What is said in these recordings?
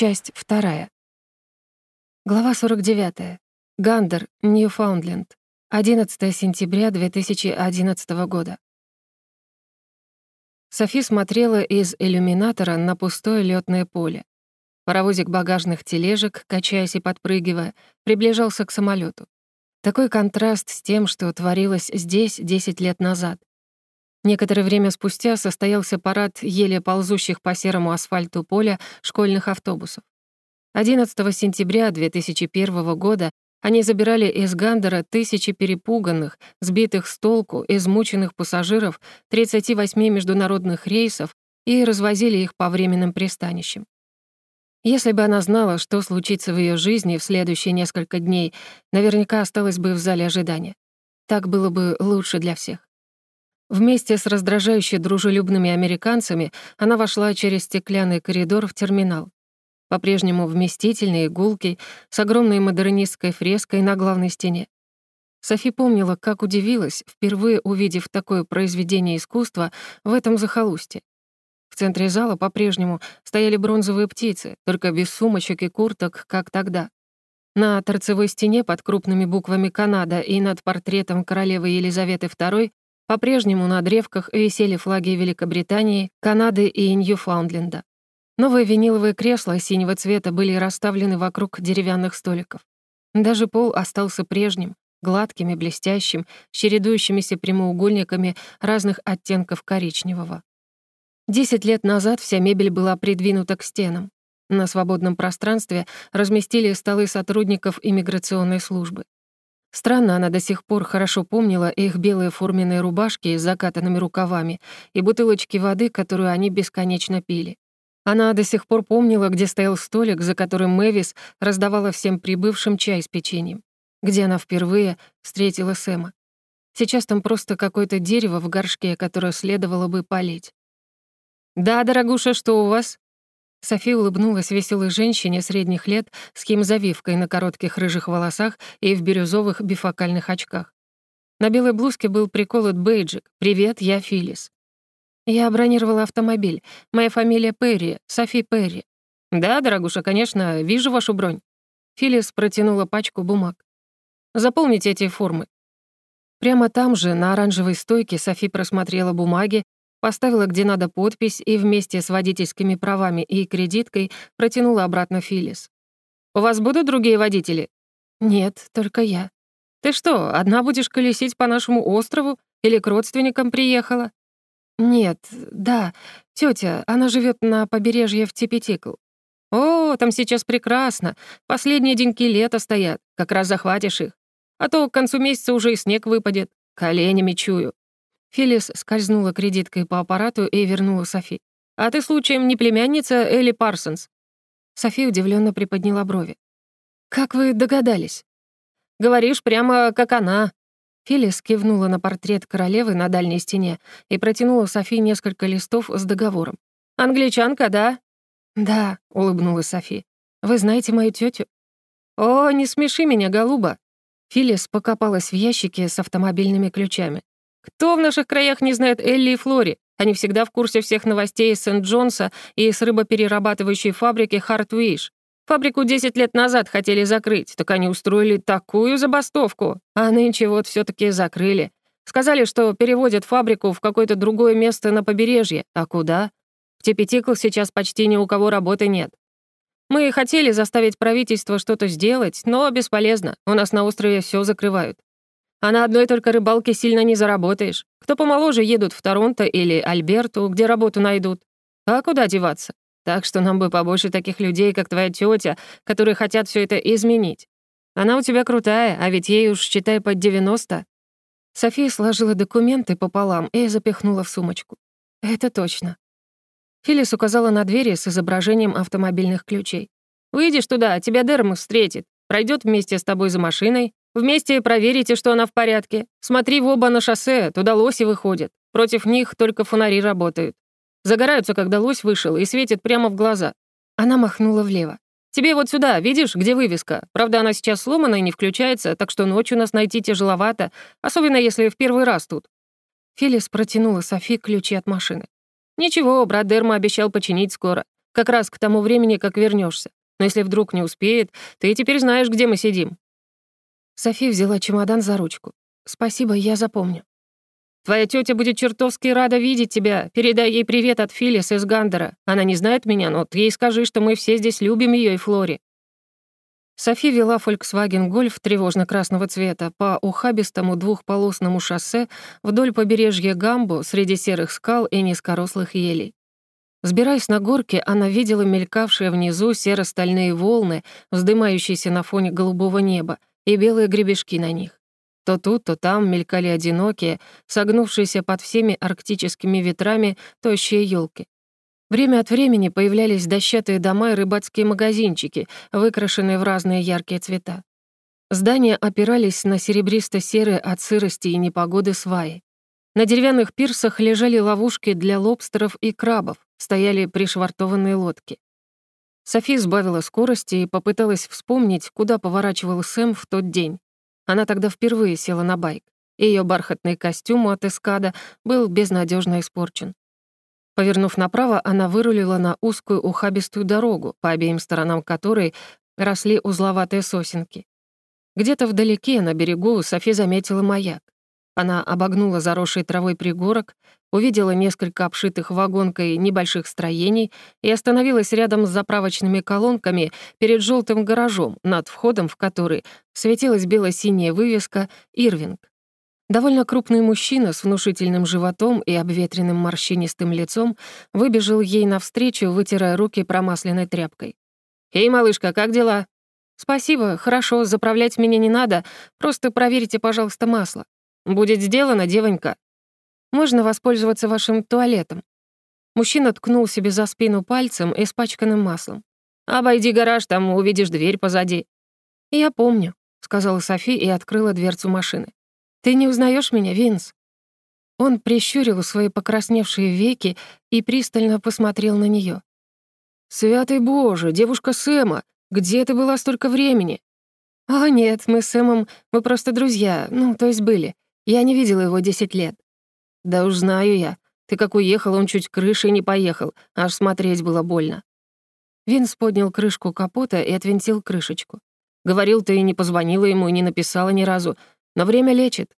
Часть вторая. Глава 49. Гандер, Ньюфаундленд. 11 сентября 2011 года. Софи смотрела из иллюминатора на пустое лётное поле. Паровозик багажных тележек, качаясь и подпрыгивая, приближался к самолёту. Такой контраст с тем, что творилось здесь 10 лет назад. Некоторое время спустя состоялся парад еле ползущих по серому асфальту поля школьных автобусов. 11 сентября 2001 года они забирали из Гандера тысячи перепуганных, сбитых с толку, измученных пассажиров 38 международных рейсов и развозили их по временным пристанищам. Если бы она знала, что случится в ее жизни в следующие несколько дней, наверняка осталась бы в зале ожидания. Так было бы лучше для всех. Вместе с раздражающе дружелюбными американцами она вошла через стеклянный коридор в терминал. По-прежнему вместительный и гулкий, с огромной модернистской фреской на главной стене. Софи помнила, как удивилась, впервые увидев такое произведение искусства в этом захолустье. В центре зала по-прежнему стояли бронзовые птицы, только без сумочек и курток, как тогда. На торцевой стене под крупными буквами «Канада» и над портретом королевы Елизаветы II по-прежнему на древках висели флаги Великобритании, Канады и Ньюфаундленда. Новые виниловые кресла синего цвета были расставлены вокруг деревянных столиков. Даже пол остался прежним, гладким и блестящим, с чередующимися прямоугольниками разных оттенков коричневого. Десять лет назад вся мебель была придвинута к стенам. На свободном пространстве разместили столы сотрудников иммиграционной службы. Странно, она до сих пор хорошо помнила их белые форменные рубашки с закатанными рукавами и бутылочки воды, которую они бесконечно пили. Она до сих пор помнила, где стоял столик, за которым Мэвис раздавала всем прибывшим чай с печеньем, где она впервые встретила Сэма. Сейчас там просто какое-то дерево в горшке, которое следовало бы полить. «Да, дорогуша, что у вас?» София улыбнулась веселой женщине средних лет с химзавивкой на коротких рыжих волосах и в бирюзовых бифокальных очках. На белой блузке был приколот бейджик «Привет, я Филис». «Я бронировала автомобиль. Моя фамилия Перри, Софи Перри». «Да, дорогуша, конечно, вижу вашу бронь». Филис протянула пачку бумаг. «Заполните эти формы». Прямо там же, на оранжевой стойке, Софи просмотрела бумаги Поставила где надо подпись и вместе с водительскими правами и кредиткой протянула обратно Филис. «У вас будут другие водители?» «Нет, только я». «Ты что, одна будешь колесить по нашему острову или к родственникам приехала?» «Нет, да, тетя, она живет на побережье в Типетикл». «О, там сейчас прекрасно. Последние деньки лета стоят. Как раз захватишь их. А то к концу месяца уже и снег выпадет. Коленями чую. Филлис скользнула кредиткой по аппарату и вернула Софи. «А ты, случаем, не племянница Элли Парсонс?» Софи удивленно приподняла брови. «Как вы догадались?» «Говоришь прямо как она». Филлис кивнула на портрет королевы на дальней стене и протянула Софи несколько листов с договором. «Англичанка, да?» «Да», — улыбнулась Софи. «Вы знаете мою тетю? «О, не смеши меня, голуба!» Филлис покопалась в ящике с автомобильными ключами. Кто в наших краях не знает Элли и Флори? Они всегда в курсе всех новостей из Сент-Джонса и с рыбоперерабатывающей фабрики Хартвиш. Фабрику 10 лет назад хотели закрыть, так они устроили такую забастовку. А нынче вот все таки закрыли. Сказали, что переводят фабрику в какое-то другое место на побережье. А куда? В Тепетиклах сейчас почти ни у кого работы нет. Мы хотели заставить правительство что-то сделать, но бесполезно. У нас на острове все закрывают. А на одной только рыбалке сильно не заработаешь. Кто помоложе едут в Торонто или Альберту, где работу найдут. А куда деваться? Так что нам бы побольше таких людей, как твоя тетя, которые хотят все это изменить. Она у тебя крутая, а ведь ей уж, считай, под 90. София сложила документы пополам и запихнула в сумочку. Это точно. Филлис указала на двери с изображением автомобильных ключей. «Выйдешь туда, тебя Дерм встретит, пройдет вместе с тобой за машиной, Вместе проверите, что она в порядке. Смотри в оба на шоссе, туда лоси выходят. Против них только фонари работают. Загораются, когда лось вышел, и светит прямо в глаза. Она махнула влево. «Тебе вот сюда, видишь, где вывеска? Правда, она сейчас сломана и не включается, так что ночью нас найти тяжеловато, особенно если в первый раз тут». Филлис протянула Софи ключи от машины. «Ничего, брат Дерма обещал починить скоро. Как раз к тому времени, как вернешься. Но если вдруг не успеет, ты теперь знаешь, где мы сидим». Софи взяла чемодан за ручку. «Спасибо, я запомню». «Твоя тетя будет чертовски рада видеть тебя. Передай ей привет от Филис из Гандера. Она не знает меня, но ты ей скажи, что мы все здесь любим ее и Флори». Софи вела Volkswagen Golf тревожно-красного цвета по ухабистому двухполосному шоссе вдоль побережья Гамбо среди серых скал и низкорослых елей. Взбираясь на горке, она видела мелькавшие внизу серо-стальные волны, вздымающиеся на фоне голубого неба, и белые гребешки на них. То тут, то там мелькали одинокие, согнувшиеся под всеми арктическими ветрами тощие елки. Время от времени появлялись дощатые дома и рыбацкие магазинчики, выкрашенные в разные яркие цвета. Здания опирались на серебристо-серые от сырости и непогоды сваи. На деревянных пирсах лежали ловушки для лобстеров и крабов, стояли пришвартованные лодки. Софи сбавила скорости и попыталась вспомнить, куда поворачивал Сэм в тот день. Она тогда впервые села на байк. Ее бархатный костюм от эскада был безнадежно испорчен. Повернув направо, она вырулила на узкую ухабистую дорогу, по обеим сторонам которой росли узловатые сосенки. Где-то вдалеке, на берегу, Софи заметила маяк. Она обогнула заросший травой пригорок, увидела несколько обшитых вагонкой небольших строений и остановилась рядом с заправочными колонками перед желтым гаражом, над входом в который светилась бело-синяя вывеска «Ирвинг». Довольно крупный мужчина с внушительным животом и обветренным морщинистым лицом выбежал ей навстречу, вытирая руки промасленной тряпкой. «Эй, малышка, как дела?» «Спасибо, хорошо, заправлять меня не надо, просто проверьте, пожалуйста, масло». «Будет сделано, девонька». «Можно воспользоваться вашим туалетом». Мужчина ткнул себе за спину пальцем, испачканным маслом. «Обойди гараж, там увидишь дверь позади». «Я помню», — сказала Софи и открыла дверцу машины. «Ты не узнаешь меня, Винс?» Он прищурил свои покрасневшие веки и пристально посмотрел на нее. «Святый Боже, девушка Сэма, где ты была столько времени?» «О, нет, мы с Сэмом, мы просто друзья, ну, то есть были. Я не видела его 10 лет». «Да уж знаю я. Ты как уехал, он чуть крышей не поехал, аж смотреть было больно». Винс поднял крышку капота и отвинтил крышечку. «Говорил, ты не позвонила ему и не написала ни разу, но время лечит.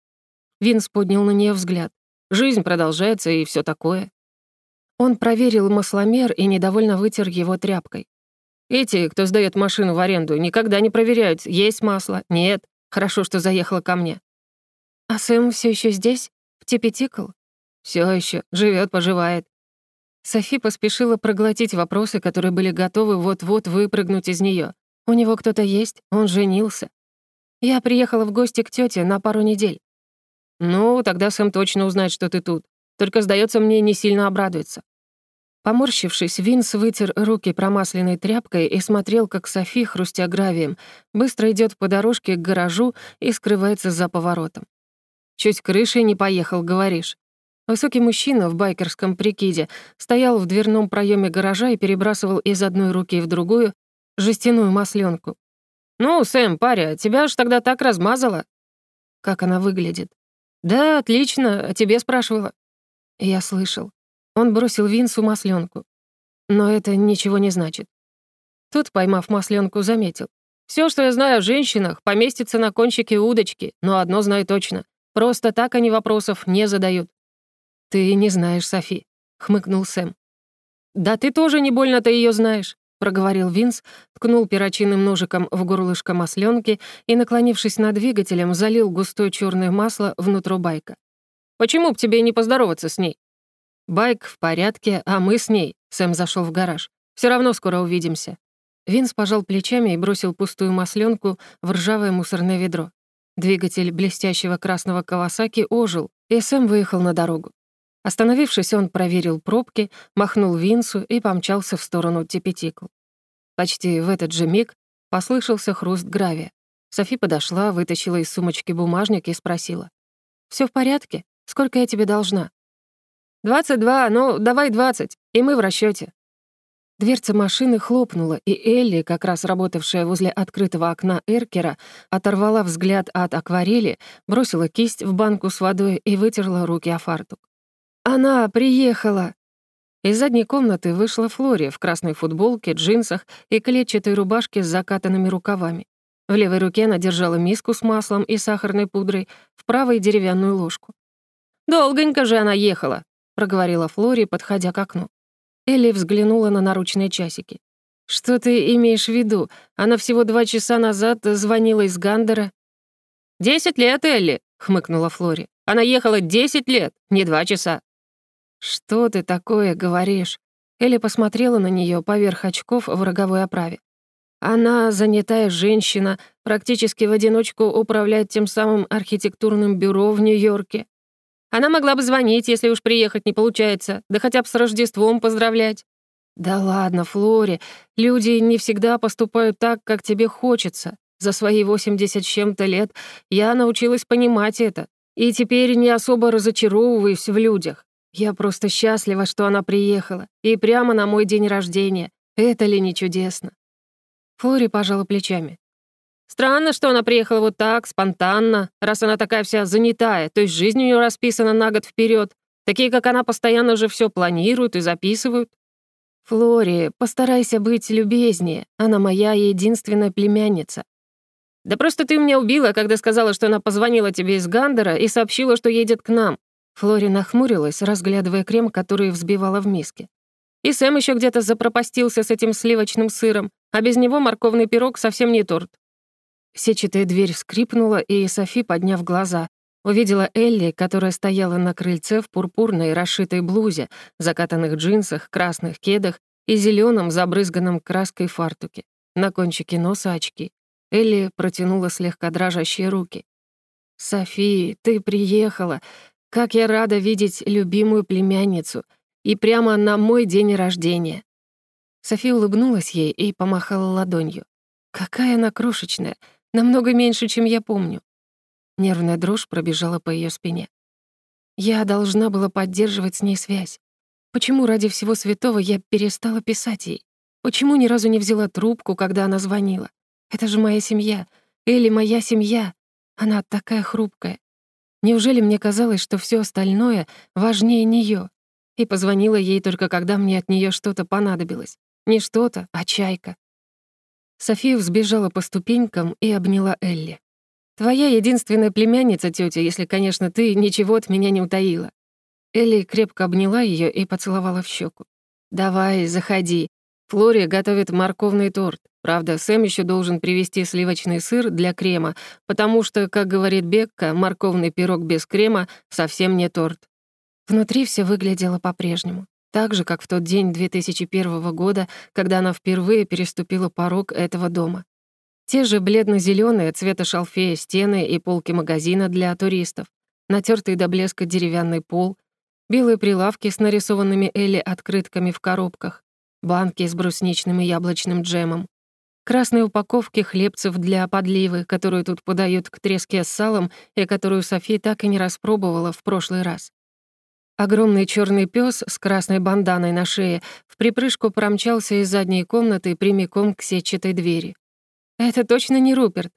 Винс поднял на нее взгляд. Жизнь продолжается и все такое. Он проверил масломер и недовольно вытер его тряпкой. Эти, кто сдает машину в аренду, никогда не проверяют, есть масло, нет. Хорошо, что заехала ко мне. А Сэм все еще здесь? В Типетикл? Все еще живет, поживает. Софи поспешила проглотить вопросы, которые были готовы вот-вот выпрыгнуть из нее. У него кто-то есть, он женился. Я приехала в гости к тете на пару недель. Ну, тогда Сэм точно узнает, что ты тут. Только, сдается мне, не сильно обрадуется. Поморщившись, Винс вытер руки промасленной тряпкой и смотрел, как Софи, хрустя гравием, быстро идет по дорожке к гаражу и скрывается за поворотом. «Чуть крышей не поехал, говоришь?» Высокий мужчина в байкерском прикиде стоял в дверном проеме гаража и перебрасывал из одной руки в другую жестяную масленку. «Ну, Сэм, паря, тебя ж тогда так размазало». «Как она выглядит?» «Да, отлично, о тебе спрашивала». Я слышал. Он бросил Винсу масленку. Но это ничего не значит. Тот, поймав масленку, заметил. Все, что я знаю о женщинах, поместится на кончике удочки, но одно знаю точно. Просто так они вопросов не задают». «Ты не знаешь, Софи», — хмыкнул Сэм. «Да ты тоже не больно-то ее знаешь проговорил Винс, ткнул перочинным ножиком в горлышко масленки и, наклонившись над двигателем, залил густое черное масло внутрь байка. «Почему б тебе не поздороваться с ней?» «Байк в порядке, а мы с ней», — Сэм зашел в гараж. Все равно скоро увидимся». Винс пожал плечами и бросил пустую масленку в ржавое мусорное ведро. Двигатель блестящего красного Кавасаки ожил, и Сэм выехал на дорогу. Остановившись, он проверил пробки, махнул Винсу и помчался в сторону Тепетикл. Почти в этот же миг послышался хруст гравия. Софи подошла, вытащила из сумочки бумажник и спросила. «Всё в порядке? Сколько я тебе должна?» «Двадцать два, ну, давай двадцать, и мы в расчёте». Дверца машины хлопнула, и Элли, как раз работавшая возле открытого окна Эркера, оторвала взгляд от акварели, бросила кисть в банку с водой и вытерла руки о фартук. «Она приехала!» Из задней комнаты вышла Флори в красной футболке, джинсах и клетчатой рубашке с закатанными рукавами. В левой руке она держала миску с маслом и сахарной пудрой, в правой — деревянную ложку. «Долгонько же она ехала», — проговорила Флори, подходя к окну. Элли взглянула на наручные часики. «Что ты имеешь в виду? Она всего два часа назад звонила из Гандера». «Десять лет, Элли», — хмыкнула Флори. «Она ехала десять лет, не два часа». «Что ты такое говоришь?» Элли посмотрела на нее поверх очков в роговой оправе. Она занятая женщина, практически в одиночку управляет тем самым архитектурным бюро в Нью-Йорке. Она могла бы звонить, если уж приехать не получается, да хотя бы с Рождеством поздравлять. Да ладно, Флори, люди не всегда поступают так, как тебе хочется. За свои 80 с чем-то лет я научилась понимать это, и теперь не особо разочаровываюсь в людях. Я просто счастлива, что она приехала. И прямо на мой день рождения. Это ли не чудесно? Флори пожала плечами. Странно, что она приехала вот так, спонтанно, раз она такая вся занятая, то есть жизнь у нее расписана на год вперед. Такие, как она, постоянно же все планируют и записывают. Флори, постарайся быть любезнее. Она моя единственная племянница. Да просто ты меня убила, когда сказала, что она позвонила тебе из Гандера и сообщила, что едет к нам. Флори нахмурилась, разглядывая крем, который взбивала в миске. И Сэм еще где-то запропастился с этим сливочным сыром, а без него морковный пирог совсем не торт. Сетчатая дверь скрипнула, и Софи, подняв глаза, увидела Элли, которая стояла на крыльце в пурпурной расшитой блузе, закатанных джинсах, красных кедах и зеленом забрызганном краской фартуке. На кончике носа очки. Элли протянула слегка дрожащие руки. «Софи, ты приехала. Как я рада видеть любимую племянницу. И прямо на мой день рождения». София улыбнулась ей и помахала ладонью. «Какая она крошечная, намного меньше, чем я помню». Нервная дрожь пробежала по ее спине. Я должна была поддерживать с ней связь. Почему ради всего святого я перестала писать ей? Почему ни разу не взяла трубку, когда она звонила? Это же моя семья. Элли моя семья. Она такая хрупкая. Неужели мне казалось, что все остальное важнее нее? И позвонила ей только когда мне от нее что-то понадобилось. Не что-то, а чайка. София взбежала по ступенькам и обняла Элли. «Твоя единственная племянница, тетя, если, конечно, ты ничего от меня не утаила». Элли крепко обняла ее и поцеловала в щеку. «Давай, заходи. Флория готовит морковный торт. Правда, Сэм еще должен привезти сливочный сыр для крема, потому что, как говорит Бекка, морковный пирог без крема совсем не торт. Внутри все выглядело по-прежнему. Так же, как в тот день 2001 года, когда она впервые переступила порог этого дома. Те же бледно зеленые цвета шалфея стены и полки магазина для туристов, натертый до блеска деревянный пол, белые прилавки с нарисованными Элли открытками в коробках, банки с брусничным и яблочным джемом, красные упаковки хлебцев для подливы, которую тут подают к треске с салом и которую Софи так и не распробовала в прошлый раз. Огромный черный пес с красной банданой на шее в припрыжку промчался из задней комнаты прямиком к сетчатой двери. «Это точно не Руперт?»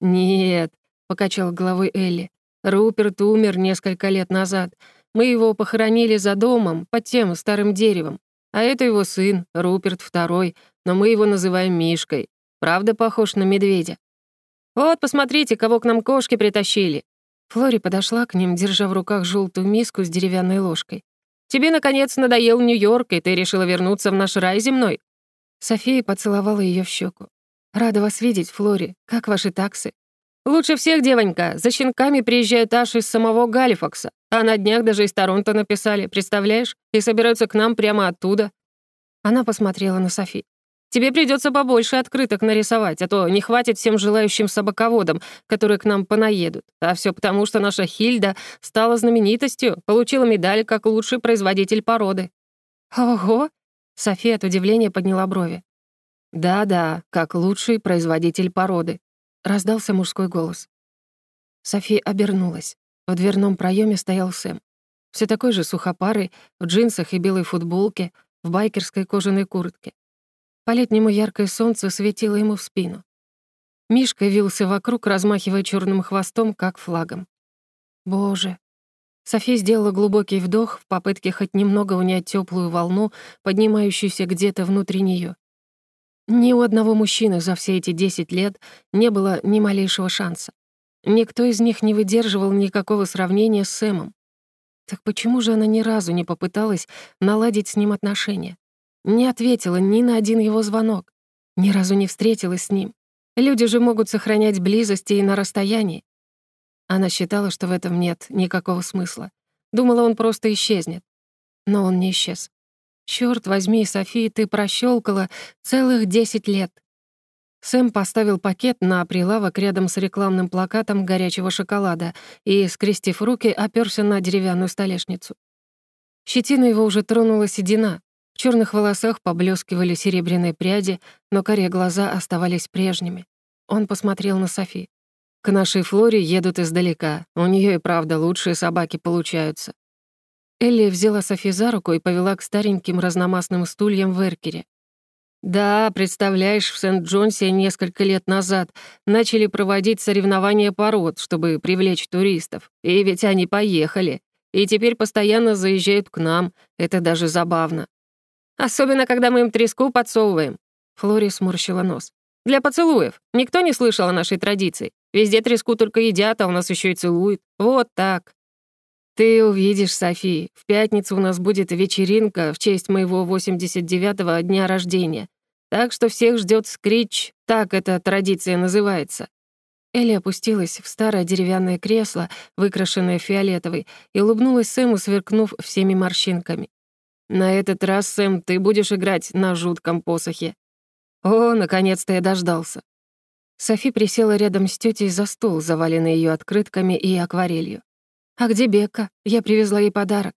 «Нет», — покачал головой Элли. «Руперт умер несколько лет назад. Мы его похоронили за домом, под тем старым деревом. А это его сын, Руперт II, но мы его называем Мишкой. Правда похож на медведя? Вот, посмотрите, кого к нам кошки притащили. Флори подошла к ним, держа в руках желтую миску с деревянной ложкой. «Тебе, наконец, надоел Нью-Йорк, и ты решила вернуться в наш рай земной?» София поцеловала ее в щеку. «Рада вас видеть, Флори. Как ваши таксы?» «Лучше всех, девонька. За щенками приезжает аж из самого Галифакса. А на днях даже из Торонто написали, представляешь? И собираются к нам прямо оттуда». Она посмотрела на Софи. Тебе придется побольше открыток нарисовать, а то не хватит всем желающим собаководам, которые к нам понаедут. А все потому, что наша Хильда стала знаменитостью, получила медаль как лучший производитель породы». «Ого!» — София от удивления подняла брови. «Да-да, как лучший производитель породы», — раздался мужской голос. София обернулась. В дверном проеме стоял Сэм. Все такой же сухопарый, в джинсах и белой футболке, в байкерской кожаной куртке. По-летнему яркое солнце светило ему в спину. Мишка вился вокруг, размахивая черным хвостом, как флагом. Боже, Софи сделала глубокий вдох в попытке хоть немного унять теплую волну, поднимающуюся где-то внутри нее. Ни у одного мужчины за все эти 10 лет не было ни малейшего шанса. Никто из них не выдерживал никакого сравнения с Сэмом. Так почему же она ни разу не попыталась наладить с ним отношения? Не ответила ни на один его звонок, ни разу не встретилась с ним. Люди же могут сохранять близости и на расстоянии. Она считала, что в этом нет никакого смысла. Думала, он просто исчезнет. Но он не исчез. Чёрт возьми, София, ты прощёлкала целых десять лет. Сэм поставил пакет на прилавок рядом с рекламным плакатом горячего шоколада и, скрестив руки, опёрся на деревянную столешницу. Щетина его уже тронула седина. В чёрных волосах поблескивали серебряные пряди, но коре глаза оставались прежними. Он посмотрел на Софи. К нашей Флоре едут издалека. У нее и правда лучшие собаки получаются. Элли взяла Софи за руку и повела к стареньким разномастным стульям в Эркере. Да, представляешь, в Сент-Джонсе несколько лет назад начали проводить соревнования пород, чтобы привлечь туристов. И ведь они поехали. И теперь постоянно заезжают к нам. Это даже забавно. Особенно, когда мы им треску подсовываем. Флори сморщила нос. Для поцелуев. Никто не слышал о нашей традиции. Везде треску только едят, а у нас еще и целуют. Вот так. Ты увидишь, Софи, в пятницу у нас будет вечеринка в честь моего 89-го дня рождения. Так что всех ждет скрич, так эта традиция называется. Элли опустилась в старое деревянное кресло, выкрашенное фиолетовой, и улыбнулась Сэму, сверкнув всеми морщинками. «На этот раз, Сэм, ты будешь играть на жутком посохе». «О, наконец-то я дождался. Софи присела рядом с тетей за стол, заваленный ее открытками и акварелью. «А где Бекка? Я привезла ей подарок».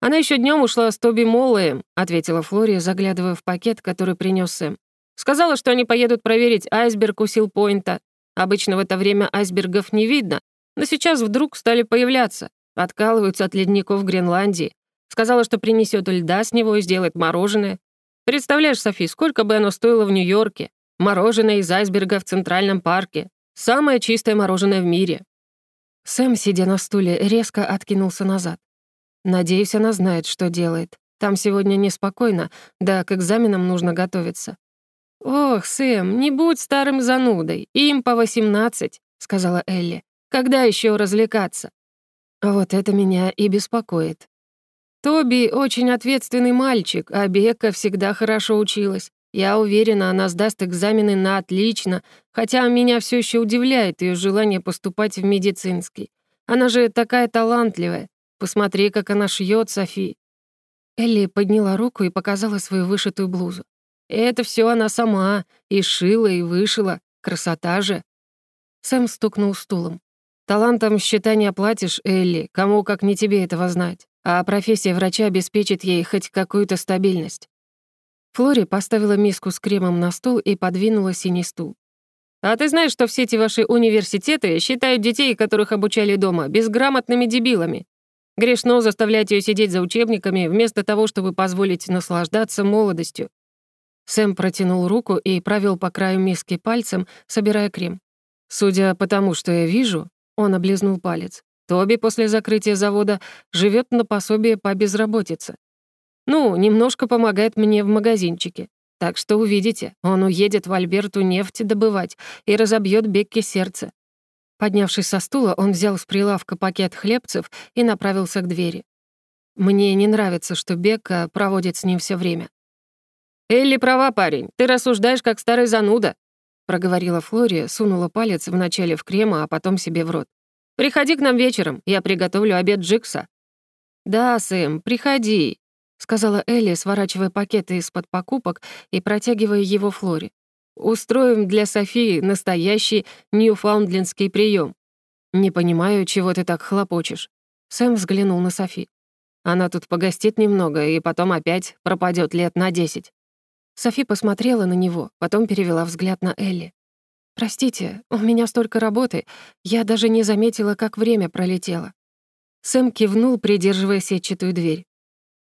«Она еще днем ушла с Тоби Моллоем», — ответила Флория, заглядывая в пакет, который принес Сэм. «Сказала, что они поедут проверить айсберг у Силпойнта. Обычно в это время айсбергов не видно, но сейчас вдруг стали появляться. Откалываются от ледников Гренландии. Сказала, что принесет льда с него и сделает мороженое. Представляешь, Софи, сколько бы оно стоило в Нью-Йорке? Мороженое из айсберга в Центральном парке. Самое чистое мороженое в мире». Сэм, сидя на стуле, резко откинулся назад. «Надеюсь, она знает, что делает. Там сегодня неспокойно, да к экзаменам нужно готовиться». «Ох, Сэм, не будь старым занудой, им по восемнадцать», — сказала Элли. «Когда еще развлекаться?» «Вот это меня и беспокоит». Тоби очень ответственный мальчик, а Бека всегда хорошо училась. Я уверена, она сдаст экзамены на отлично, хотя меня все еще удивляет ее желание поступать в медицинский. Она же такая талантливая. Посмотри, как она шьет, Софи». Элли подняла руку и показала свою вышитую блузу. «Это все она сама, и шила, и вышила. Красота же!» Сэм стукнул стулом. «Талантом счета не оплатишь, Элли, кому как не тебе этого знать. А профессия врача обеспечит ей хоть какую-то стабильность. Флори поставила миску с кремом на стол и подвинула синий стул. «А ты знаешь, что все эти ваши университеты считают детей, которых обучали дома, безграмотными дебилами? Грешно заставлять ее сидеть за учебниками, вместо того, чтобы позволить наслаждаться молодостью». Сэм протянул руку и провел по краю миски пальцем, собирая крем. «Судя по тому, что я вижу», — он облизнул палец, «Тоби после закрытия завода живет на пособие по безработице. Ну, немножко помогает мне в магазинчике. Так что увидите, он уедет в Альберту нефть добывать и разобьет Бекке сердце. Поднявшись со стула, он взял с прилавка пакет хлебцев и направился к двери. Мне не нравится, что Бекка проводит с ним все время. «Элли права, парень, ты рассуждаешь, как старый зануда», проговорила Флория, сунула палец вначале в крема, а потом себе в рот. «Приходи к нам вечером, я приготовлю обед Джикса». «Да, Сэм, приходи», — сказала Элли, сворачивая пакеты из-под покупок и протягивая его Флоре. «Устроим для Софии настоящий ньюфаундлендский прием. «Не понимаю, чего ты так хлопочешь». Сэм взглянул на Софи. «Она тут погостит немного и потом опять пропадет лет на десять». Софи посмотрела на него, потом перевела взгляд на Элли. «Простите, у меня столько работы, я даже не заметила, как время пролетело». Сэм кивнул, придерживая сетчатую дверь.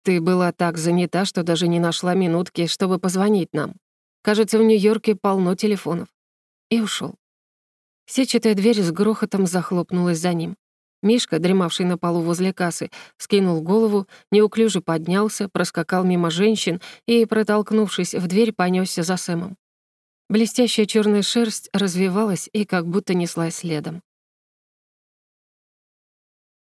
Ты была так занята, что даже не нашла минутки, чтобы позвонить нам. Кажется, в Нью-Йорке полно телефонов. И ушел. Сетчатая дверь с грохотом захлопнулась за ним. Мишка, дремавший на полу возле кассы, скинул голову, неуклюже поднялся, проскакал мимо женщин и, протолкнувшись в дверь, понесся за Сэмом. Блестящая черная шерсть развивалась и как будто неслась следом.